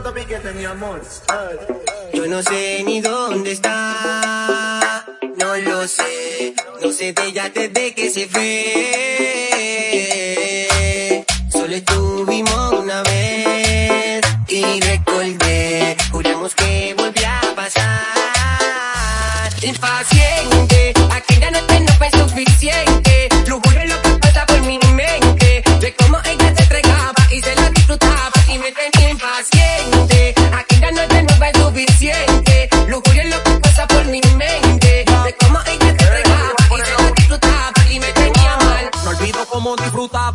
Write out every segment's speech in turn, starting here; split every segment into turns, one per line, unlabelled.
cuánto piquete, mi amor.
Yo no sé ni dónde está, no lo sé. No sé de ella desde que se fue. Solo estuvimos una vez y recordé. Juramos que volvía a pasar. Impaciente,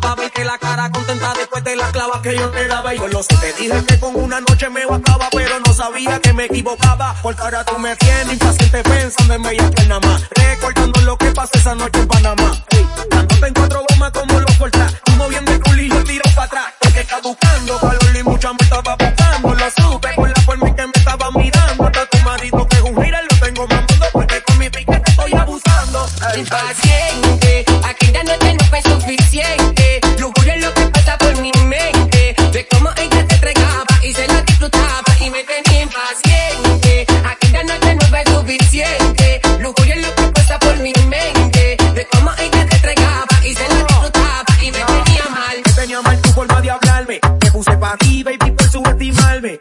disfrutaba
verte la cara contenta después de las clavas que yo te daba. Y yo lo sé, te dije que con una noche me bastaba, pero no sabía que me equivocaba. Porque ahora tú me tienes impaciente pensando en bella que nada más. Recordando lo que pasó esa noche en Panamá. Ey, dándote en cuatro gomas como lo cortas. Tú moviendo el culillo tiro para atrás. Porque está buscando Me puse pa' ti, baby, por subestimarme.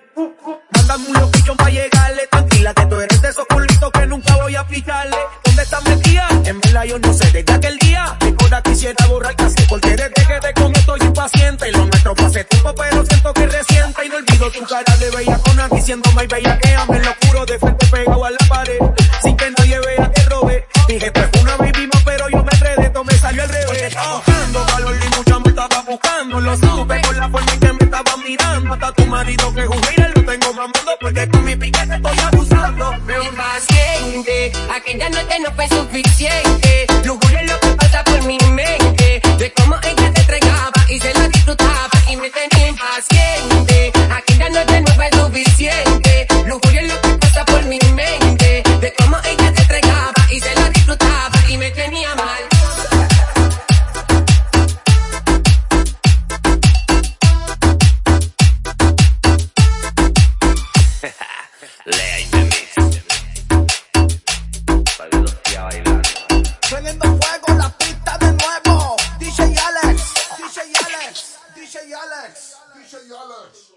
Mándame un location pa' llegarle. Tranquila, que tú eres de esos culitos que nunca voy a aplicarle. ¿Dónde estás metida? En verdad yo no sé, desde aquel día. Mi corazón quisiera borrar casi. Porque desde que te con estoy impaciente. Lo nuestro hace tiempo, pero siento que reciente. Y no olvido tu cara de bella my bella que en lo oscuro de frente pegado a la pared. Estaba buscando. Lo supe por la forma en que me estaba mirando. Hasta tu marido que gira, lo tengo mamando. Porque con mi pique te estoy abusando.
Impaciente, aquella noche no fue suficiente. Alex. He should you Alex.